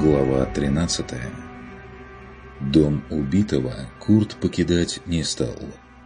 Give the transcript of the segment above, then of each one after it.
Глава 13 Дом убитого Курт покидать не стал.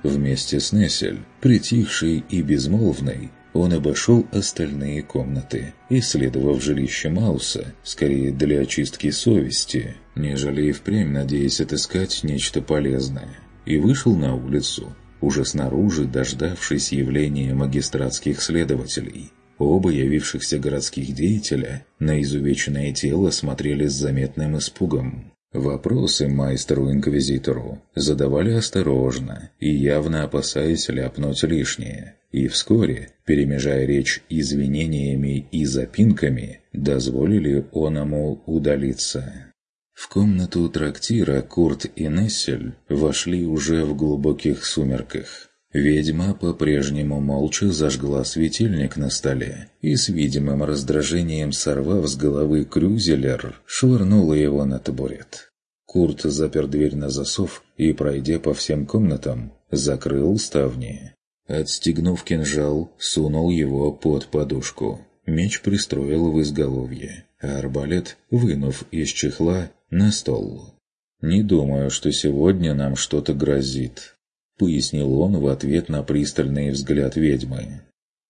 Вместе с Нессель, притихший и безмолвный, он обошел остальные комнаты, исследовав жилище Мауса, скорее для очистки совести, нежели и впрямь надеясь отыскать нечто полезное, и вышел на улицу, уже снаружи дождавшись явления магистратских следователей. Оба явившихся городских деятеля на изувеченное тело смотрели с заметным испугом. Вопросы майстеру-инквизитору задавали осторожно и явно опасаясь ляпнуть лишнее. И вскоре, перемежая речь извинениями и запинками, дозволили оному удалиться. В комнату трактира Курт и Нессель вошли уже в глубоких сумерках. Ведьма по-прежнему молча зажгла светильник на столе и с видимым раздражением сорвав с головы крюзелер, швырнула его на табурет. Курт запер дверь на засов и, пройдя по всем комнатам, закрыл ставни. Отстегнув кинжал, сунул его под подушку. Меч пристроил в изголовье, а арбалет, вынув из чехла, на стол. «Не думаю, что сегодня нам что-то грозит», — пояснил он в ответ на пристальный взгляд ведьмы.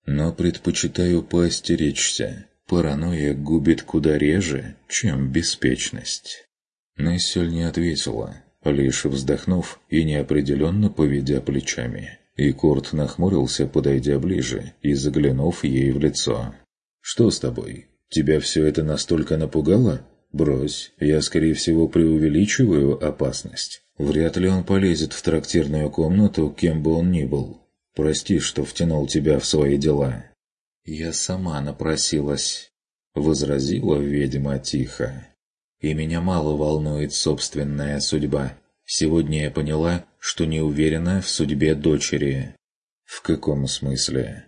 «Но предпочитаю поостеречься. Паранойя губит куда реже, чем беспечность». Нессель не ответила, лишь вздохнув и неопределенно поведя плечами. И Курт нахмурился, подойдя ближе и заглянув ей в лицо. «Что с тобой? Тебя все это настолько напугало?» «Брось, я, скорее всего, преувеличиваю опасность. Вряд ли он полезет в трактирную комнату, кем бы он ни был. Прости, что втянул тебя в свои дела». «Я сама напросилась», — возразила ведьма тихо. «И меня мало волнует собственная судьба. Сегодня я поняла, что не уверена в судьбе дочери». «В каком смысле?»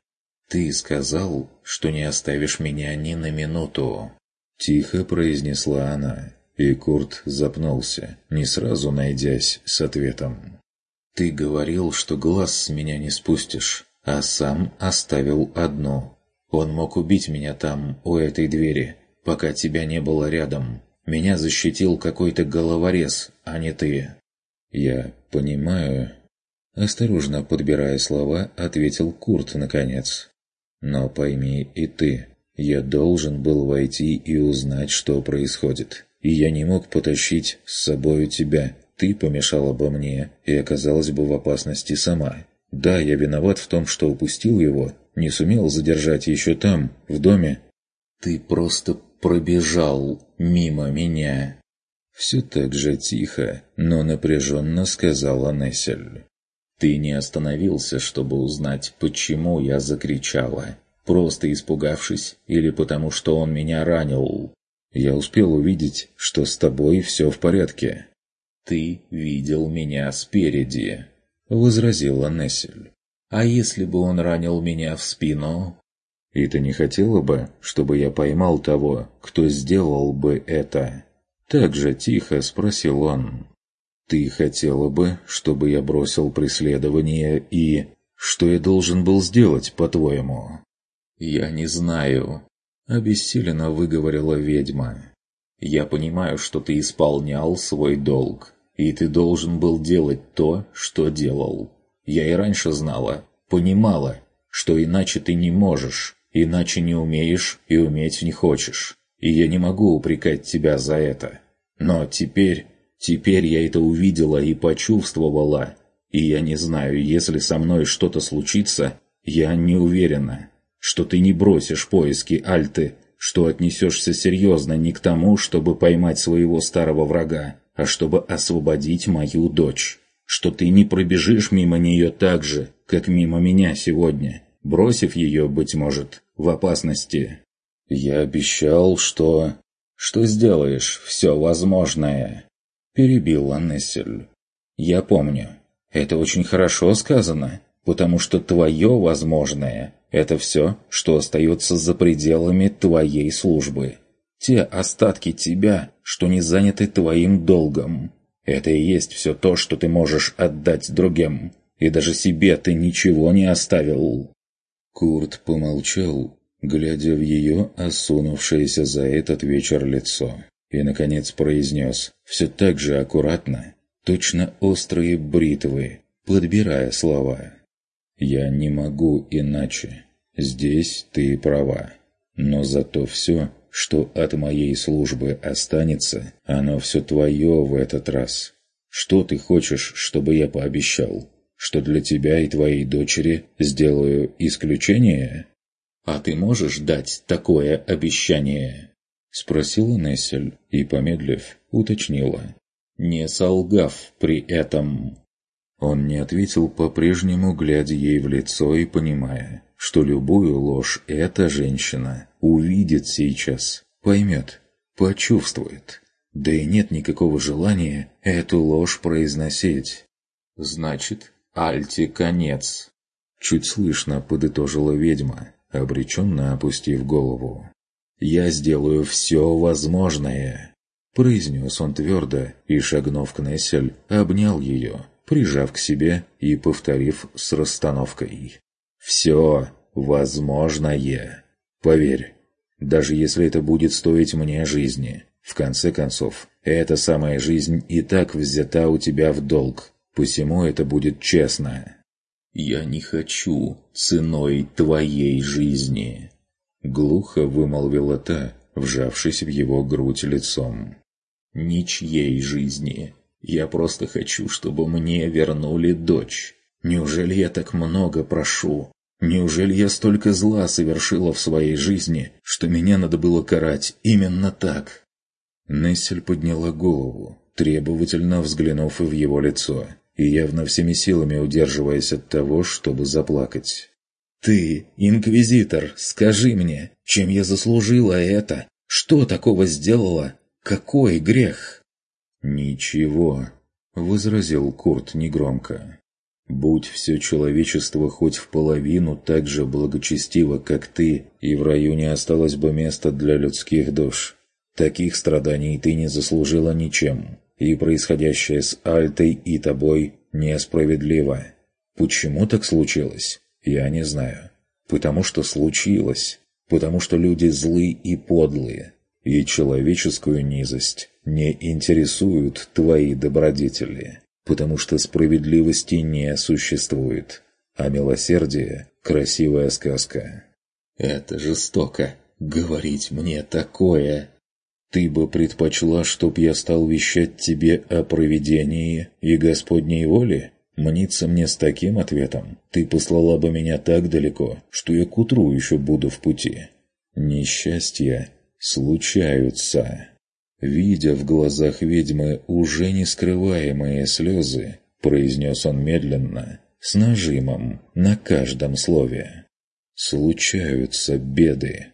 «Ты сказал, что не оставишь меня ни на минуту». Тихо произнесла она, и Курт запнулся, не сразу найдясь с ответом. «Ты говорил, что глаз с меня не спустишь, а сам оставил одну. Он мог убить меня там, у этой двери, пока тебя не было рядом. Меня защитил какой-то головорез, а не ты». «Я понимаю...» Осторожно подбирая слова, ответил Курт наконец. «Но пойми и ты, я должен был войти и узнать, что происходит. И я не мог потащить с собою тебя. Ты помешала бы мне и оказалась бы в опасности сама. Да, я виноват в том, что упустил его, не сумел задержать еще там, в доме. Ты просто пробежал мимо меня. Все так же тихо, но напряженно сказала Нессель. Ты не остановился, чтобы узнать, почему я закричала просто испугавшись или потому что он меня ранил. Я успел увидеть, что с тобой все в порядке. «Ты видел меня спереди», — возразила Нессель. «А если бы он ранил меня в спину?» «И ты не хотела бы, чтобы я поймал того, кто сделал бы это?» Так же тихо спросил он. «Ты хотела бы, чтобы я бросил преследование и...» «Что я должен был сделать, по-твоему?» «Я не знаю», — обессиленно выговорила ведьма. «Я понимаю, что ты исполнял свой долг, и ты должен был делать то, что делал. Я и раньше знала, понимала, что иначе ты не можешь, иначе не умеешь и уметь не хочешь. И я не могу упрекать тебя за это. Но теперь, теперь я это увидела и почувствовала, и я не знаю, если со мной что-то случится, я не уверена, что ты не бросишь поиски Альты, что отнесешься серьезно не к тому, чтобы поймать своего старого врага, а чтобы освободить мою дочь, что ты не пробежишь мимо нее так же, как мимо меня сегодня, бросив ее, быть может, в опасности. Я обещал, что... что сделаешь все возможное, перебил Нессель. Я помню. Это очень хорошо сказано, потому что твое возможное это все, что остается за пределами твоей службы. Те остатки тебя, что не заняты твоим долгом. Это и есть все то, что ты можешь отдать другим. И даже себе ты ничего не оставил». Курт помолчал, глядя в ее осунувшееся за этот вечер лицо, и, наконец, произнес, все так же аккуратно, точно острые бритвы, подбирая слова. «Я не могу иначе. Здесь ты права. Но зато все, что от моей службы останется, оно все твое в этот раз. Что ты хочешь, чтобы я пообещал? Что для тебя и твоей дочери сделаю исключение? А ты можешь дать такое обещание?» Спросила Нессель и, помедлив, уточнила. Не солгав при этом. Он не ответил по-прежнему, глядя ей в лицо и понимая, что любую ложь эта женщина увидит сейчас, поймет, почувствует. Да и нет никакого желания эту ложь произносить. «Значит, Альте конец!» Чуть слышно подытожила ведьма, обреченно опустив голову. «Я сделаю все возможное!» Произнес он твердо и, шагнув к Нессель, обнял ее, прижав к себе и повторив с расстановкой. «Все возможное. Поверь, даже если это будет стоить мне жизни. В конце концов, эта самая жизнь и так взята у тебя в долг, посему это будет честно. Я не хочу ценой твоей жизни». Глухо вымолвила та, вжавшись в его грудь лицом. «Ничьей жизни. Я просто хочу, чтобы мне вернули дочь. Неужели я так много прошу? Неужели я столько зла совершила в своей жизни, что меня надо было карать именно так?» Нессель подняла голову, требовательно взглянув в его лицо, и явно всеми силами удерживаясь от того, чтобы заплакать. «Ты, инквизитор, скажи мне, чем я заслужила это? Что такого сделала? Какой грех?» «Ничего», — возразил Курт негромко. «Будь все человечество хоть в половину так же благочестиво, как ты, и в районе осталось бы место для людских душ. Таких страданий ты не заслужила ничем, и происходящее с Альтой и тобой несправедливо. Почему так случилось? Я не знаю. Потому что случилось. Потому что люди злы и подлые. И человеческую низость не интересуют твои добродетели. Потому что справедливости не существует. А милосердие – красивая сказка. Это жестоко. Говорить мне такое. Ты бы предпочла, чтоб я стал вещать тебе о провидении и Господней воле? Мнится мне с таким ответом, ты послала бы меня так далеко, что я к утру еще буду в пути. Несчастья случаются. Видя в глазах ведьмы уже нескрываемые слезы, произнес он медленно, с нажимом на каждом слове. Случаются беды,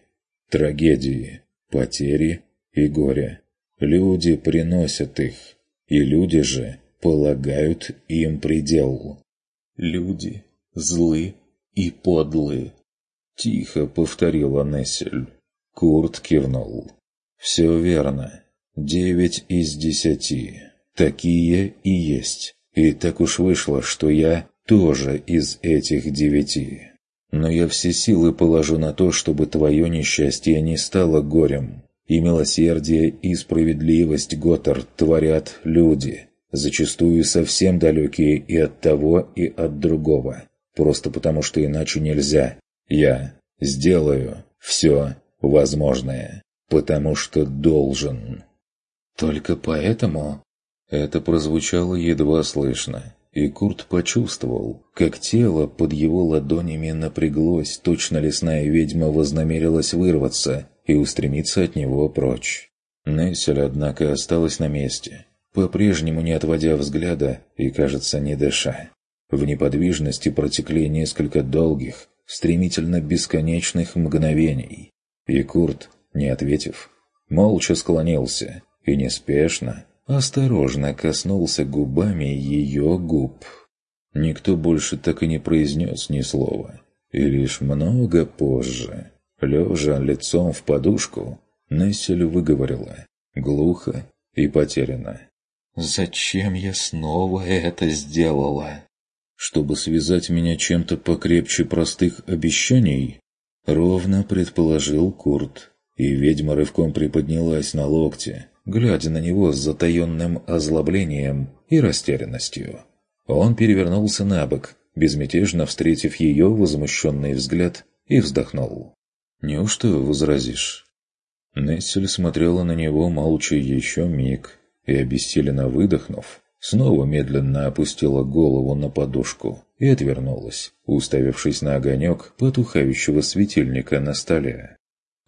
трагедии, потери и горе. Люди приносят их, и люди же полагают им предел. Люди злы и подлы. Тихо повторила Нессель. Курт кивнул. «Все верно. Девять из десяти. Такие и есть. И так уж вышло, что я тоже из этих девяти. Но я все силы положу на то, чтобы твое несчастье не стало горем. И милосердие, и справедливость, Готтер, творят люди, зачастую совсем далекие и от того, и от другого. Просто потому, что иначе нельзя. Я сделаю все возможное, потому что должен. Только поэтому... Это прозвучало едва слышно, и Курт почувствовал, как тело под его ладонями напряглось, точно лесная ведьма вознамерилась вырваться и устремиться от него прочь. Нессель, однако, осталась на месте, по-прежнему не отводя взгляда и, кажется, не дыша. В неподвижности протекли несколько долгих, стремительно бесконечных мгновений. И Курт, не ответив, молча склонился и неспешно, осторожно коснулся губами ее губ. Никто больше так и не произнес ни слова. И лишь много позже, лежа лицом в подушку, Нессель выговорила, глухо и потерянно. Зачем я снова это сделала? Чтобы связать меня чем-то покрепче простых обещаний? Ровно предположил Курт, и ведьма рывком приподнялась на локте, глядя на него с затаенным озлоблением и растерянностью. Он перевернулся на бок, безмятежно встретив ее возмущенный взгляд, и вздохнул. «Неужто возразишь?» Нессель смотрела на него молча еще миг, и, обессиленно выдохнув, снова медленно опустила голову на подушку и отвернулась, уставившись на огонек потухающего светильника на столе.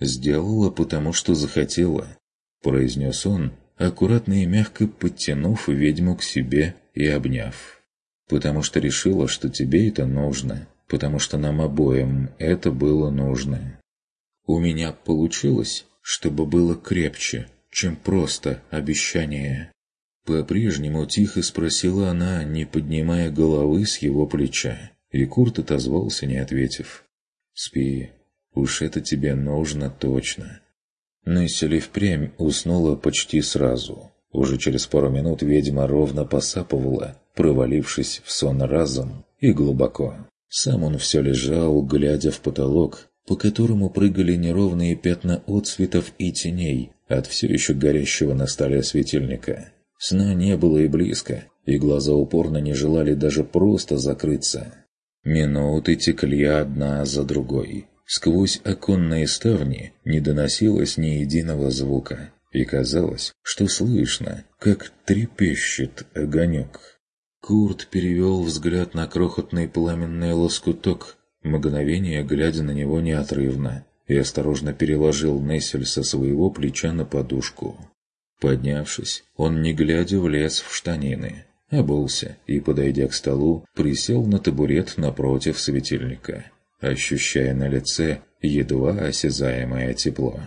«Сделала, потому что захотела», — произнес он, аккуратно и мягко подтянув ведьму к себе и обняв. «Потому что решила, что тебе это нужно, потому что нам обоим это было нужно. У меня получилось, чтобы было крепче, чем просто обещание». По-прежнему тихо спросила она, не поднимая головы с его плеча, и Курт отозвался, не ответив. «Спи, уж это тебе нужно точно». Нессель впрямь уснула почти сразу. Уже через пару минут ведьма ровно посапывала, провалившись в сон разом и глубоко. Сам он все лежал, глядя в потолок, по которому прыгали неровные пятна отцветов и теней от все еще горящего на столе светильника. Сна не было и близко, и глаза упорно не желали даже просто закрыться. Минуты текли одна за другой. Сквозь оконные ставни не доносилось ни единого звука, и казалось, что слышно, как трепещет огонек. Курт перевел взгляд на крохотный пламенный лоскуток, мгновение глядя на него неотрывно, и осторожно переложил Нессель со своего плеча на подушку. Поднявшись, он, не глядя, влез в штанины, обулся и, подойдя к столу, присел на табурет напротив светильника, ощущая на лице едва осязаемое тепло.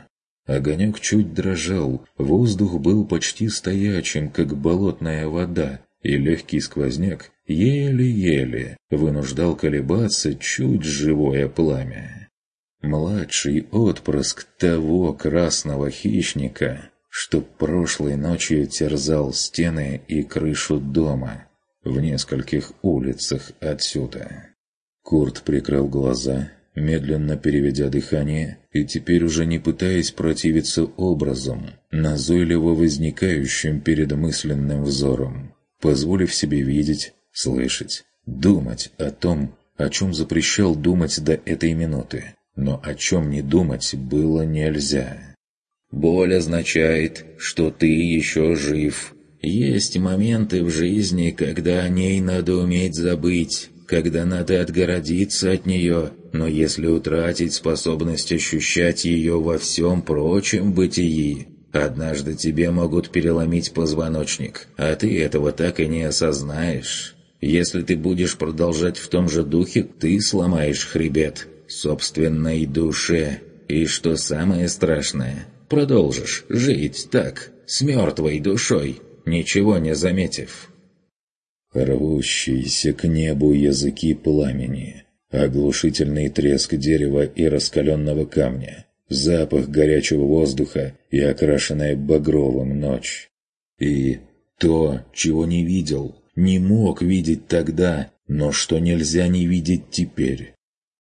Огонек чуть дрожал, воздух был почти стоячим, как болотная вода, и легкий сквозняк еле-еле вынуждал колебаться чуть живое пламя. Младший отпрыск того красного хищника что прошлой ночью терзал стены и крышу дома в нескольких улицах отсюда. Курт прикрыл глаза, медленно переведя дыхание, и теперь уже не пытаясь противиться образом, назойливо возникающим перед мысленным взором, позволив себе видеть, слышать, думать о том, о чем запрещал думать до этой минуты, но о чем не думать было нельзя. Боль означает, что ты еще жив. Есть моменты в жизни, когда о ней надо уметь забыть, когда надо отгородиться от нее, но если утратить способность ощущать ее во всем прочем бытии, однажды тебе могут переломить позвоночник, а ты этого так и не осознаешь. Если ты будешь продолжать в том же духе, ты сломаешь хребет собственной душе. И что самое страшное, продолжишь жить так, с мертвой душой, ничего не заметив. Рвущиеся к небу языки пламени, оглушительный треск дерева и раскаленного камня, запах горячего воздуха и окрашенная багровым ночь. И то, чего не видел, не мог видеть тогда, но что нельзя не видеть теперь.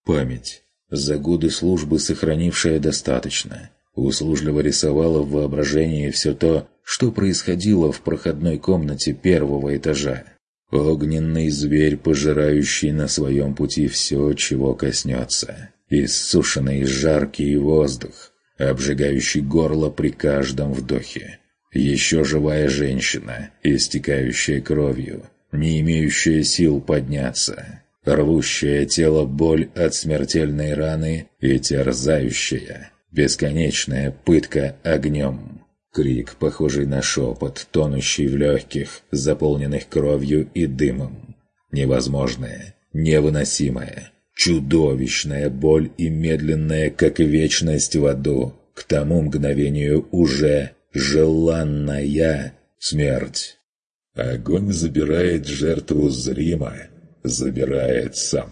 Память, за годы службы сохранившая достаточно, услужливо рисовала в воображении все то, что происходило в проходной комнате первого этажа. Огненный зверь, пожирающий на своем пути все, чего коснется. Иссушенный жаркий воздух, обжигающий горло при каждом вдохе. Еще живая женщина, истекающая кровью, не имеющая сил подняться. Рвущая тело боль от смертельной раны и терзающая, Бесконечная пытка огнем. Крик, похожий на шепот, тонущий в легких, заполненных кровью и дымом. Невозможная, невыносимая, чудовищная боль и медленная, как вечность в аду, к тому мгновению уже желанная смерть. Огонь забирает жертву зримо, забирает сам.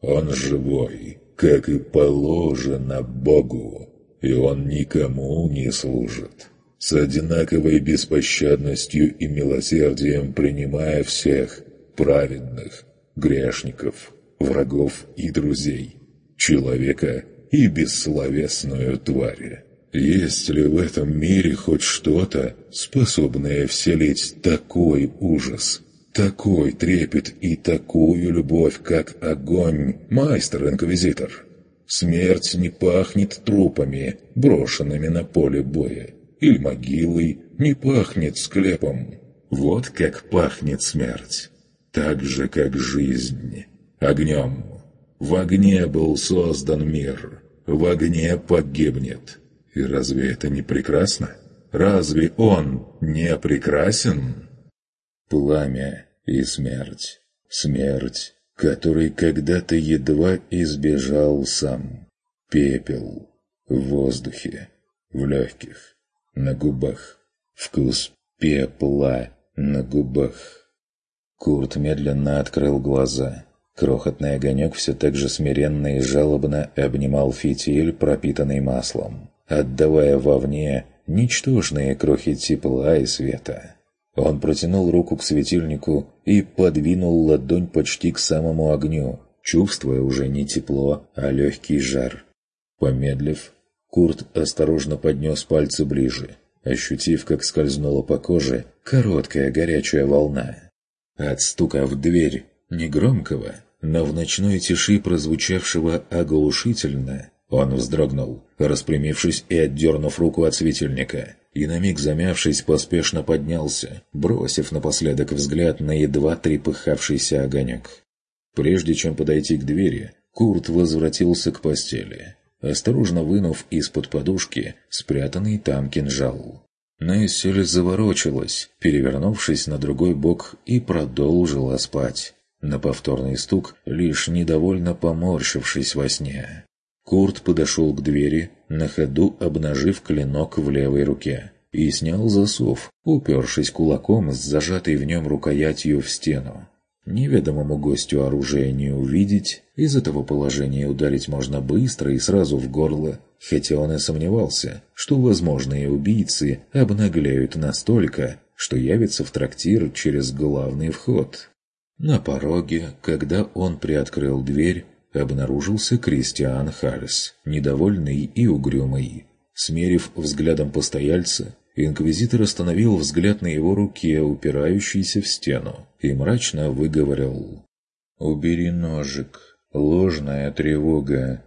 Он живой, как и положено Богу и он никому не служит. С одинаковой беспощадностью и милосердием принимая всех праведных, грешников, врагов и друзей, человека и бессловесную тварь. Есть ли в этом мире хоть что-то, способное вселить такой ужас, такой трепет и такую любовь, как огонь, майстер-инквизитор? Смерть не пахнет трупами, брошенными на поле боя, или могилой, не пахнет склепом. Вот как пахнет смерть. Так же, как жизнь. Огнем. В огне был создан мир. В огне погибнет. И разве это не прекрасно? Разве он не прекрасен? Пламя и смерть. Смерть, который когда-то едва избежал сам. Пепел. В воздухе. В легких. На губах. Вкус пепла на губах. Курт медленно открыл глаза. Крохотный огонек все так же смиренно и жалобно обнимал фитиль, пропитанный маслом, отдавая вовне ничтожные крохи тепла и света. Он протянул руку к светильнику и подвинул ладонь почти к самому огню, чувствуя уже не тепло, а легкий жар. Помедлив, Курт осторожно поднес пальцы ближе, ощутив, как скользнула по коже короткая горячая волна. От стука в дверь негромкого, но в ночной тиши прозвучавшего оглушительно, он вздрогнул, распрямившись и отдернув руку от светильника, и на миг замявшись, поспешно поднялся, бросив напоследок взгляд на едва трепыхавшийся огонек. Прежде чем подойти к двери, Курт возвратился к постели, осторожно вынув из-под подушки спрятанный там кинжал. Нессель заворочилась, перевернувшись на другой бок, и продолжила спать. На повторный стук, лишь недовольно поморщившись во сне. Курт подошел к двери, на ходу обнажив клинок в левой руке, и снял засов, упершись кулаком с зажатой в нем рукоятью в стену. Неведомому гостю оружие не увидеть, из этого положения ударить можно быстро и сразу в горло, хотя он и сомневался, что возможные убийцы обнагляют настолько, что явятся в трактир через главный вход. На пороге, когда он приоткрыл дверь, обнаружился Кристиан Харрис, недовольный и угрюмый. Смерив взглядом постояльца, Инквизитор остановил взгляд на его руке, упирающейся в стену, и мрачно выговорил. «Убери ножик. Ложная тревога».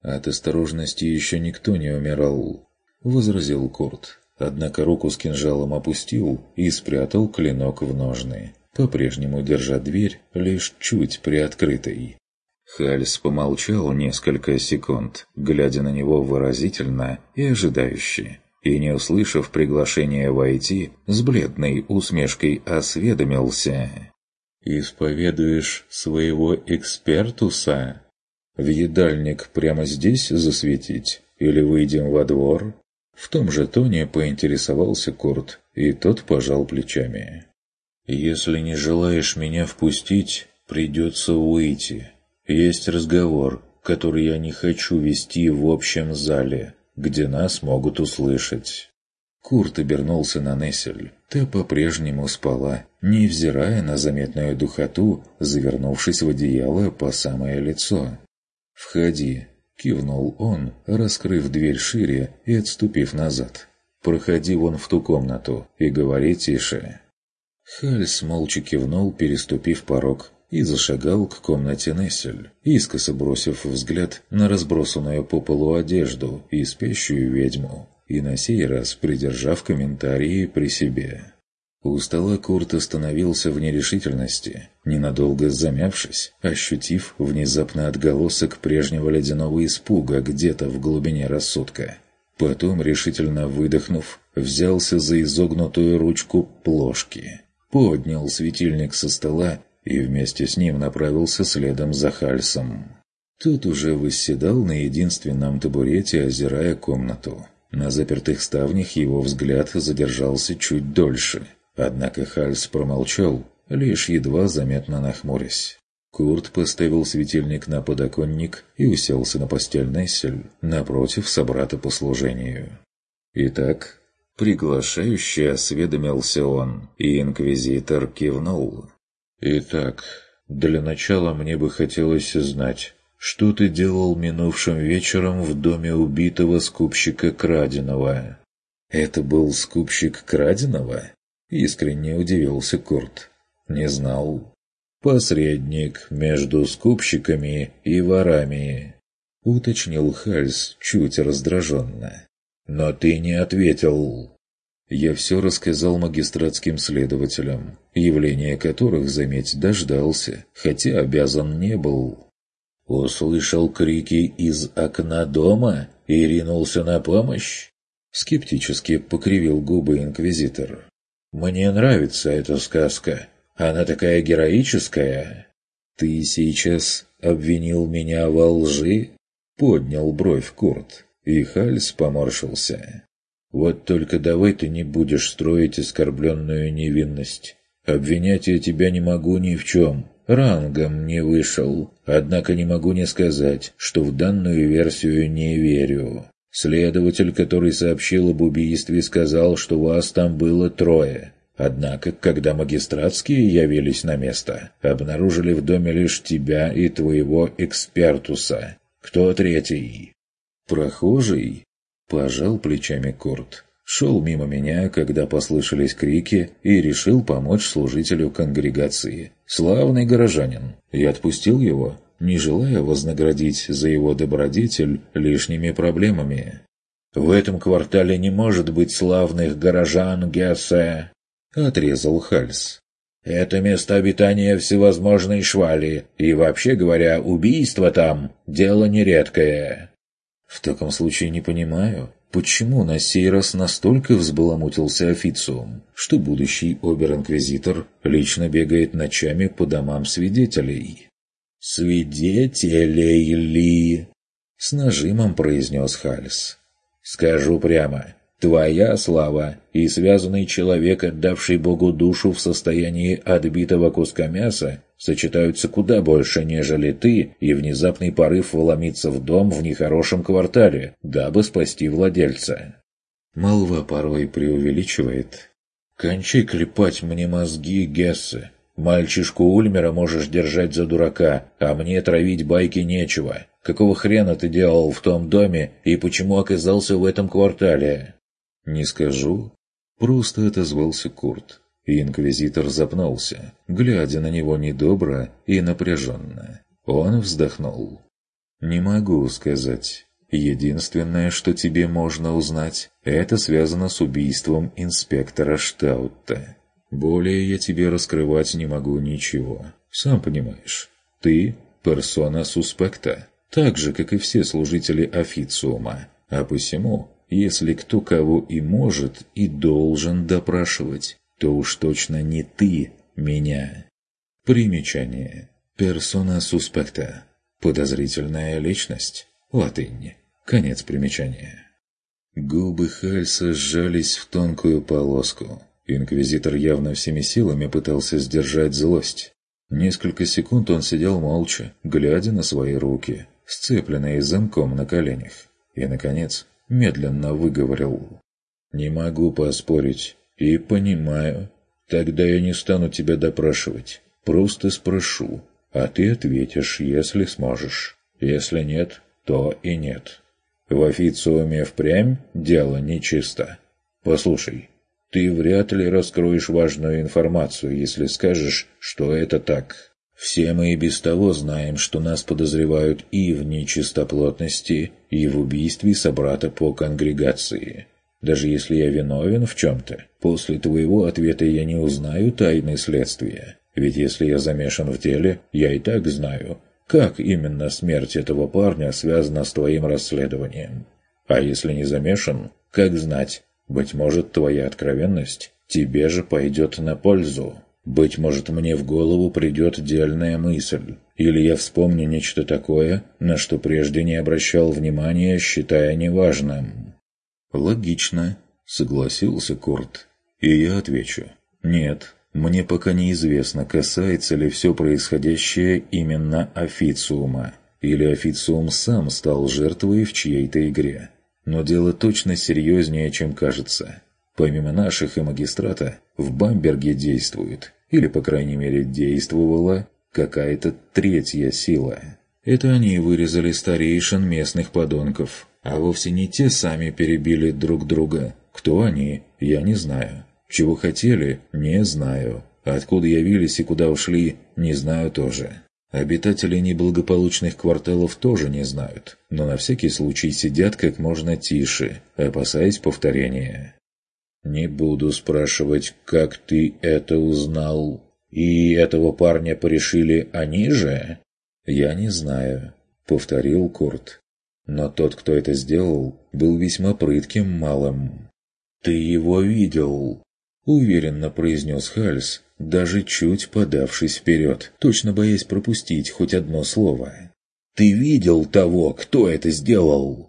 «От осторожности еще никто не умирал», — возразил Курт. Однако руку с кинжалом опустил и спрятал клинок в ножны, по-прежнему держа дверь лишь чуть приоткрытой. Хальс помолчал несколько секунд, глядя на него выразительно и ожидающе и, не услышав приглашения войти, с бледной усмешкой осведомился. «Исповедуешь своего экспертуса? В едальник прямо здесь засветить? Или выйдем во двор?» В том же тоне поинтересовался Курт, и тот пожал плечами. «Если не желаешь меня впустить, придется выйти. Есть разговор, который я не хочу вести в общем зале где нас могут услышать. Курт обернулся на Нессель. Та по-прежнему спала, невзирая на заметную духоту, завернувшись в одеяло по самое лицо. «Входи», — кивнул он, раскрыв дверь шире и отступив назад. «Проходи вон в ту комнату и говори тише». Хальс молча кивнул, переступив порог, и зашагал к комнате Нессель, искоса бросив взгляд на разбросанную по полу одежду и спящую ведьму, и на сей раз придержав комментарии при себе. У стола Курт остановился в нерешительности, ненадолго замявшись, ощутив внезапно отголосок прежнего ледяного испуга где-то в глубине рассудка. Потом, решительно выдохнув, взялся за изогнутую ручку плошки, поднял светильник со стола и вместе с ним направился следом за Хальсом. Тот уже восседал на единственном табурете, озирая комнату. На запертых ставнях его взгляд задержался чуть дольше, однако Хальс промолчал, лишь едва заметно нахмурясь. Курт поставил светильник на подоконник и уселся на постель Нессель напротив собрата по служению. «Итак, приглашающий осведомился он, и инквизитор кивнул. Итак, для начала мне бы хотелось знать, что ты делал минувшим вечером в доме убитого скупщика краденого?» «Это был скупщик краденого?» Искренне удивился Курт. «Не знал». «Посредник между скупщиками и ворами», — уточнил Хальс чуть раздраженно. «Но ты не ответил». Я все рассказал магистратским следователям, явление которых, заметь, дождался, хотя обязан не был. Услышал крики из окна дома и ринулся на помощь? Скептически покривил губы инквизитор. «Мне нравится эта сказка. Она такая героическая». «Ты сейчас обвинил меня во лжи?» Поднял бровь Курт, и Хальс поморщился. «Вот только давай ты не будешь строить оскорбленную невинность. Обвинять я тебя не могу ни в чем, рангом не вышел, однако не могу не сказать, что в данную версию не верю. Следователь, который сообщил об убийстве, сказал, что вас там было трое. Однако, когда магистратские явились на место, обнаружили в доме лишь тебя и твоего экспертуса. Кто третий? Прохожий? Пожал плечами Курт. Шел мимо меня, когда послышались крики, и решил помочь служителю конгрегации. Славный горожанин. Я отпустил его, не желая вознаградить за его добродетель лишними проблемами. «В этом квартале не может быть славных горожан Гессе!» — отрезал Хальс. «Это место обитания всевозможной швали, и, вообще говоря, убийство там — дело нередкое». «В таком случае не понимаю, почему на сей раз настолько взбаламутился официум, что будущий обер-инквизитор лично бегает ночами по домам свидетелей?» «Свидетелей ли?» — с нажимом произнес Хальс. «Скажу прямо, твоя слава и связанный человек, отдавший Богу душу в состоянии отбитого куска мяса, сочетаются куда больше, нежели ты и внезапный порыв вломиться в дом в нехорошем квартале, дабы спасти владельца». Молва порой преувеличивает. «Кончай клепать мне мозги, Гессе. Мальчишку Ульмера можешь держать за дурака, а мне травить байки нечего. Какого хрена ты делал в том доме и почему оказался в этом квартале?» «Не скажу». Просто отозвался Курт. Инквизитор запнулся, глядя на него недобро и напряженно. Он вздохнул. «Не могу сказать. Единственное, что тебе можно узнать, это связано с убийством инспектора Штаутта. Более я тебе раскрывать не могу ничего. Сам понимаешь, ты – персона суспекта, так же, как и все служители официума. А посему, если кто кого и может, и должен допрашивать, то уж точно не ты меня. Примечание. Персона суспекта. Подозрительная личность. Латынь. Конец примечания. Губы Хальса сжались в тонкую полоску. Инквизитор явно всеми силами пытался сдержать злость. Несколько секунд он сидел молча, глядя на свои руки, сцепленные замком на коленях. И, наконец, медленно выговорил. «Не могу поспорить. И понимаю. Тогда я не стану тебя допрашивать. Просто спрошу. А ты ответишь, если сможешь. Если нет, то и нет. В официуме впрямь дело нечисто. Послушай, ты вряд ли раскроешь важную информацию, если скажешь, что это так. Все мы и без того знаем, что нас подозревают и в нечистоплотности, и в убийстве собрата по конгрегации. Даже если я виновен в чем-то, после твоего ответа я не узнаю тайны следствия. Ведь если я замешан в деле, я и так знаю, как именно смерть этого парня связана с твоим расследованием. А если не замешан, как знать, быть может, твоя откровенность тебе же пойдет на пользу. Быть может, мне в голову придет дельная мысль. Или я вспомню нечто такое, на что прежде не обращал внимания, считая неважным. «Логично», — согласился Курт. «И я отвечу. Нет, мне пока неизвестно, касается ли все происходящее именно официума, или официум сам стал жертвой в чьей-то игре. Но дело точно серьезнее, чем кажется. Помимо наших и магистрата, в Бамберге действует, или, по крайней мере, действовала, какая-то третья сила. Это они вырезали старейшин местных подонков, а вовсе не те сами перебили друг друга. Кто они, я не знаю. Чего хотели, не знаю. Откуда явились и куда ушли, не знаю тоже. Обитатели неблагополучных кварталов тоже не знают, но на всякий случай сидят как можно тише, опасаясь повторения. «Не буду спрашивать, как ты это узнал. И этого парня порешили они же?» «Я не знаю», — повторил Курт. «Но тот, кто это сделал, был весьма прытким малым». «Ты его видел?» — уверенно произнес Хальс, даже чуть подавшись вперед, точно боясь пропустить хоть одно слово. «Ты видел того, кто это сделал?»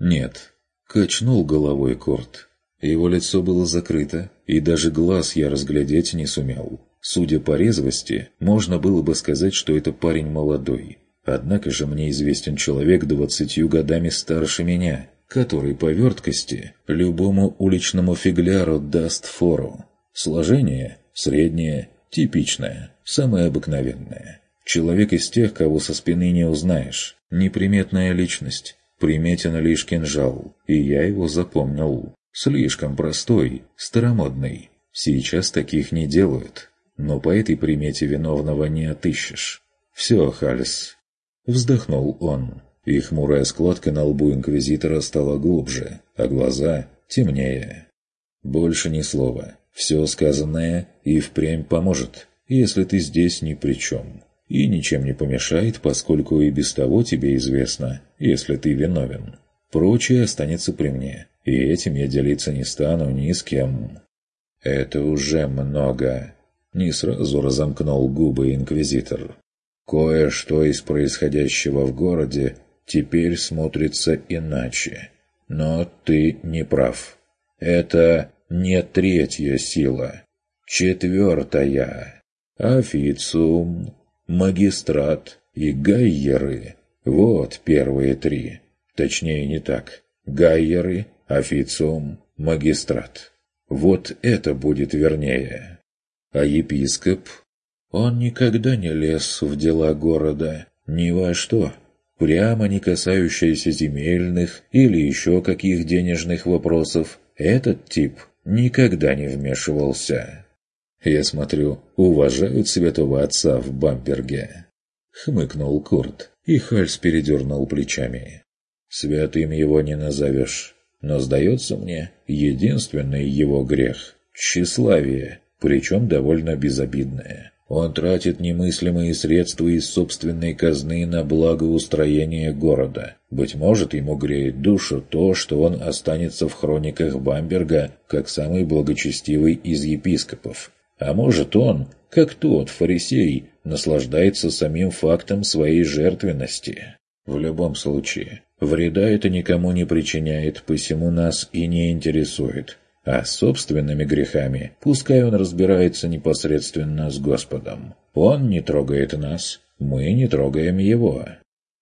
«Нет», — качнул головой Корт. Его лицо было закрыто, и даже глаз я разглядеть не сумел. Судя по резвости, можно было бы сказать, что это парень молодой. Однако же мне известен человек двадцатью годами старше меня, который по верткости любому уличному фигляру даст фору. Сложение среднее, типичное, самое обыкновенное. Человек из тех, кого со спины не узнаешь. Неприметная личность. Приметен лишь кинжал, и я его запомнил. Слишком простой, старомодный. Сейчас таких не делают. Но по этой примете виновного не отыщешь. «Все, Хальс». Вздохнул он, и хмурая складка на лбу Инквизитора стала глубже, а глаза темнее. Больше ни слова. Все сказанное и впрямь поможет, если ты здесь ни при чем. И ничем не помешает, поскольку и без того тебе известно, если ты виновен. Прочее останется при мне, и этим я делиться не стану ни с кем. Это уже много. Не сразу разомкнул губы инквизитор. Кое-что из происходящего в городе теперь смотрится иначе. Но ты не прав. Это не третья сила. Четвертая. Официум, магистрат и гайеры. Вот первые три. Точнее, не так. Гайеры, официум, магистрат. Вот это будет вернее. А епископ? Он никогда не лез в дела города. Ни во что. Прямо не касающиеся земельных или еще каких денежных вопросов. Этот тип – никогда не вмешивался. Я смотрю, уважают святого отца в Бамберге. Хмыкнул Курт, и Хальс передернул плечами. Святым его не назовешь, но, сдается мне, единственный его грех – тщеславие, причем довольно безобидное. Он тратит немыслимые средства из собственной казны на благоустроение города. Быть может, ему греет душу то, что он останется в хрониках Бамберга как самый благочестивый из епископов. А может он, как тот фарисей, наслаждается самим фактом своей жертвенности. В любом случае, вреда это никому не причиняет, посему нас и не интересует. А собственными грехами пускай он разбирается непосредственно с Господом. Он не трогает нас, мы не трогаем его.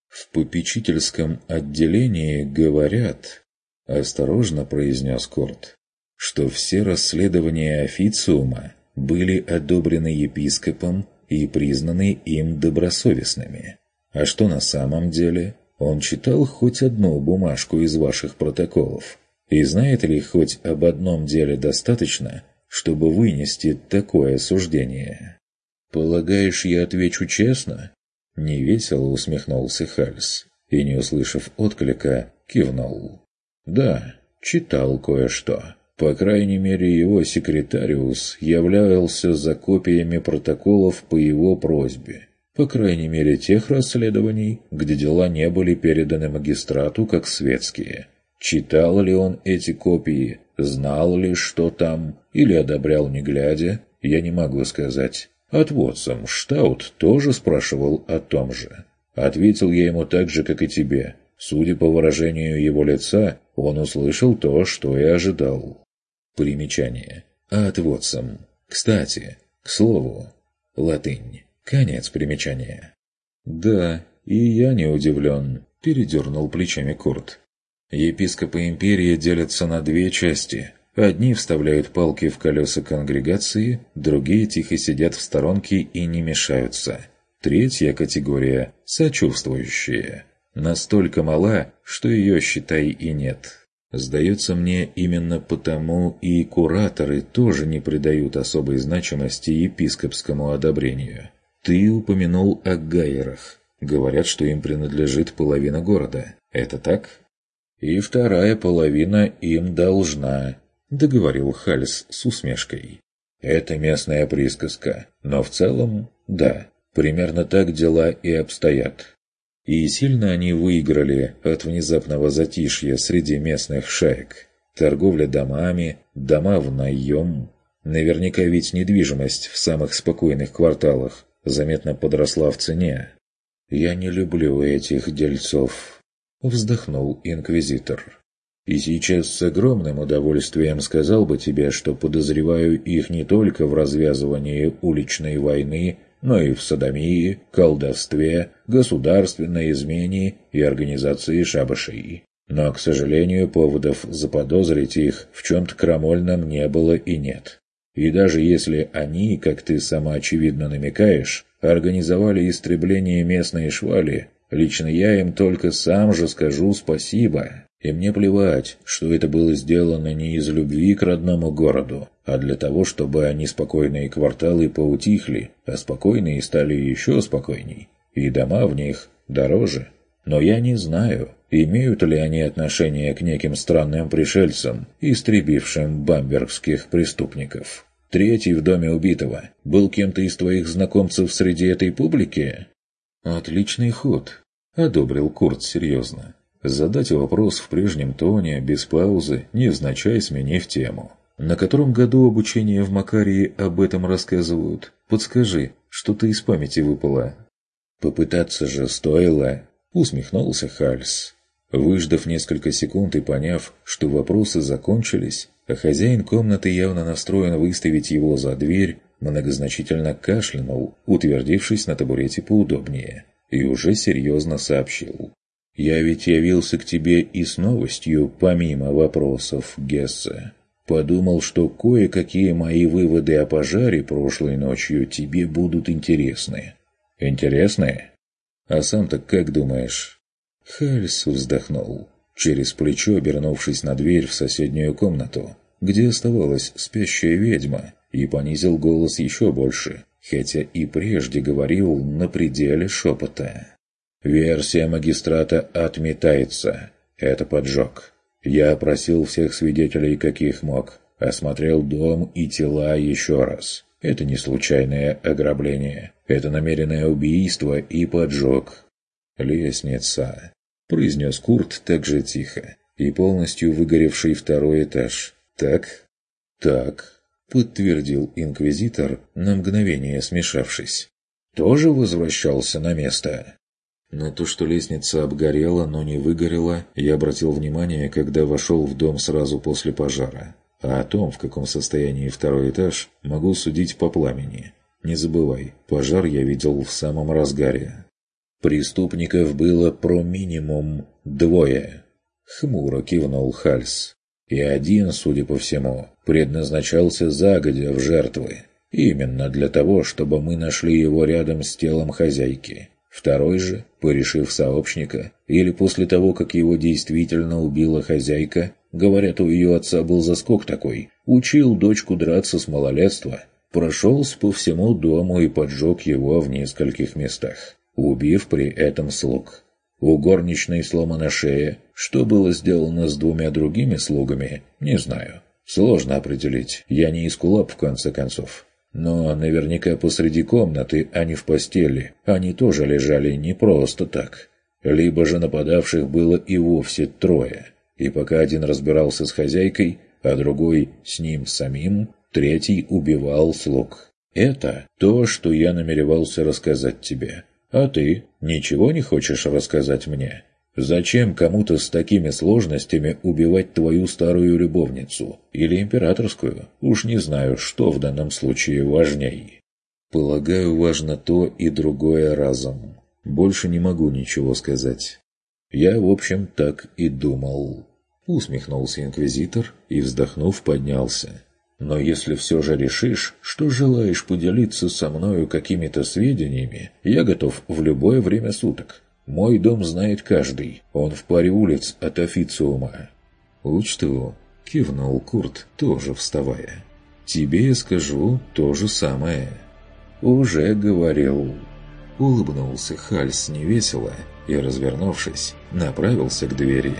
В попечительском отделении говорят, осторожно произнес Корт, что все расследования официума были одобрены епископом и признаны им добросовестными. А что на самом деле? Он читал хоть одну бумажку из ваших протоколов? И знает ли хоть об одном деле достаточно, чтобы вынести такое суждение? «Полагаешь, я отвечу честно?» Невесело усмехнулся Хальс и, не услышав отклика, кивнул. «Да, читал кое-что. По крайней мере, его секретариус являлся за копиями протоколов по его просьбе. По крайней мере, тех расследований, где дела не были переданы магистрату как светские. Читал ли он эти копии, знал ли, что там, или одобрял не глядя, я не могу сказать. От Вотсом Штаут тоже спрашивал о том же. Ответил я ему так же, как и тебе. Судя по выражению его лица, он услышал то, что и ожидал. Примечание. От Вотсом. Кстати, к слову, латынь. Конец примечания. «Да, и я не удивлен», — передернул плечами Курт. Епископы империи делятся на две части. Одни вставляют палки в колеса конгрегации, другие тихо сидят в сторонке и не мешаются. Третья категория – сочувствующие. Настолько мала, что ее, считай, и нет. Сдается мне, именно потому и кураторы тоже не придают особой значимости епископскому одобрению. Ты упомянул о гайерах. Говорят, что им принадлежит половина города. Это так? И вторая половина им должна, договорил Хальс с усмешкой. Это местная присказка, но в целом, да, примерно так дела и обстоят. И сильно они выиграли от внезапного затишья среди местных шаек. Торговля домами, дома в наем. Наверняка ведь недвижимость в самых спокойных кварталах заметно подросла в цене. «Я не люблю этих дельцов», — вздохнул инквизитор. «И сейчас с огромным удовольствием сказал бы тебе, что подозреваю их не только в развязывании уличной войны, но и в садомии, колдовстве, государственной измене и организации шабашей. Но, к сожалению, поводов заподозрить их в чем-то крамольном не было и нет. И даже если они, как ты сама очевидно намекаешь, организовали истребление местной швали, лично я им только сам же скажу спасибо. И мне плевать, что это было сделано не из любви к родному городу, а для того, чтобы они спокойные кварталы поутихли, а спокойные стали еще спокойней, и дома в них дороже. Но я не знаю, имеют ли они отношение к неким странным пришельцам, истребившим бамбергских преступников. Третий в доме убитого был кем-то из твоих знакомцев среди этой публики? Отличный ход, одобрил Курт серьезно. Задать вопрос в прежнем тоне, без паузы, невзначай сменив тему. На котором году обучения в Макарии об этом рассказывают? Подскажи, что-то из памяти выпало. Попытаться же стоило, усмехнулся Хальс. Выждав несколько секунд и поняв, что вопросы закончились, а хозяин комнаты явно настроен выставить его за дверь, многозначительно кашлянул, утвердившись на табурете поудобнее, и уже серьезно сообщил. Я ведь явился к тебе и с новостью, помимо вопросов Гесса. Подумал, что кое-какие мои выводы о пожаре прошлой ночью тебе будут интересны. Интересны? А сам-то как думаешь? Хальс вздохнул, через плечо обернувшись на дверь в соседнюю комнату, где оставалась спящая ведьма, и понизил голос еще больше, хотя и прежде говорил на пределе шепота. Версия магистрата отметается. Это поджог. Я опросил всех свидетелей, каких мог. Осмотрел дом и тела еще раз. Это не случайное ограбление. Это намеренное убийство и поджог. «Лестница», — произнес Курт так же тихо. «И полностью выгоревший второй этаж. Так?» «Так», — подтвердил инквизитор, на мгновение смешавшись. «Тоже возвращался на место?» На то, что лестница обгорела, но не выгорела, я обратил внимание, когда вошел в дом сразу после пожара. А о том, в каком состоянии второй этаж, могу судить по пламени. Не забывай, пожар я видел в самом разгаре. Преступников было про минимум двое. Хмуро кивнул Хальс. И один, судя по всему, предназначался загодя в жертвы. Именно для того, чтобы мы нашли его рядом с телом хозяйки. Второй же, порешив сообщника, или после того, как его действительно убила хозяйка, говорят, у ее отца был заскок такой, учил дочку драться с малолетства, прошелся по всему дому и поджег его в нескольких местах, убив при этом слуг. У горничной сломана шея, что было сделано с двумя другими слугами, не знаю. Сложно определить, я не искулап в конце концов. Но наверняка посреди комнаты, а не в постели, они тоже лежали не просто так. Либо же нападавших было и вовсе трое. И пока один разбирался с хозяйкой, а другой с ним самим, третий убивал слуг. Это то, что я намеревался рассказать тебе. А ты ничего не хочешь рассказать мне? Зачем кому-то с такими сложностями убивать твою старую любовницу? Или императорскую? Уж не знаю, что в данном случае важней. Полагаю, важно то и другое разом. Больше не могу ничего сказать. Я, в общем, так и думал. Усмехнулся инквизитор и, вздохнув, поднялся. Но если все же решишь, что желаешь поделиться со мною какими-то сведениями, я готов в любое время суток. Мой дом знает каждый, он в паре улиц от официума». «Учту», — кивнул Курт, тоже вставая. «Тебе я скажу то же самое». «Уже говорил». Улыбнулся Хальс невесело и, развернувшись, направился к двери.